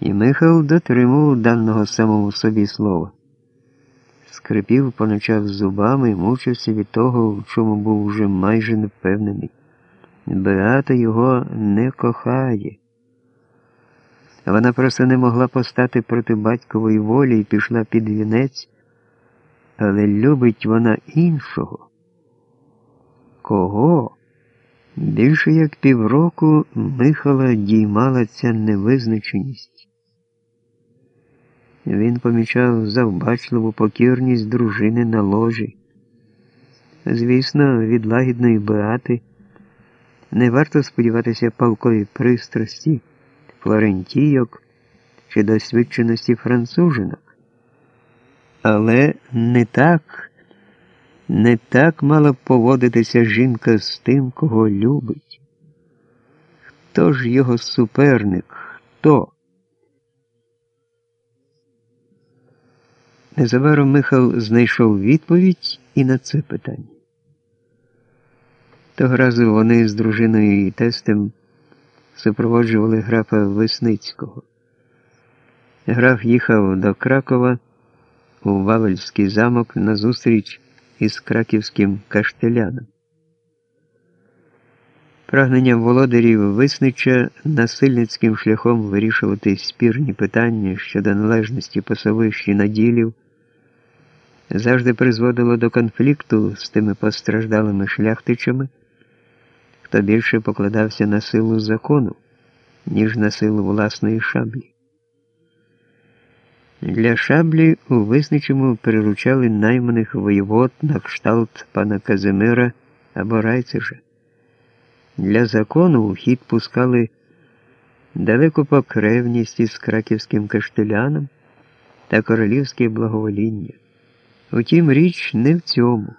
І Михал дотримував даного самому собі слова. Скрипів по зубами і мучився від того, в чому був уже майже невпевнений. Беата його не кохає. Вона просто не могла постати проти батькової волі і пішла під вінець, але любить вона іншого. Кого? Більше як півроку Михала діймала ця невизначеність. Він помічав завбачливу покірність дружини на ложі. Звісно, від лагідної Беати не варто сподіватися палкої пристрасті, флорентійок чи досвідченості францужинок. Але не так, не так мала б поводитися жінка з тим, кого любить. Хто ж його суперник? Хто? Незабаром Михал знайшов відповідь і на це питання. Того разу вони з дружиною і тестем супроводжували графа Весницького. Граф їхав до Кракова у Вавельський замок на зустріч із краківським каштеляном. Прагнення володарів Виснича насильницьким шляхом вирішувати спірні питання щодо належності пасовищі наділів завжди призводило до конфлікту з тими постраждалими шляхтичами, хто більше покладався на силу закону, ніж на силу власної шаблі. Для шаблі у висничому приручали найманих воєвод на кшталт пана Казимира або Райцежа. Для закону у хід пускали далеку покревність із краківським каштеляном та королівське благовоління. Утім, річ не в цьому.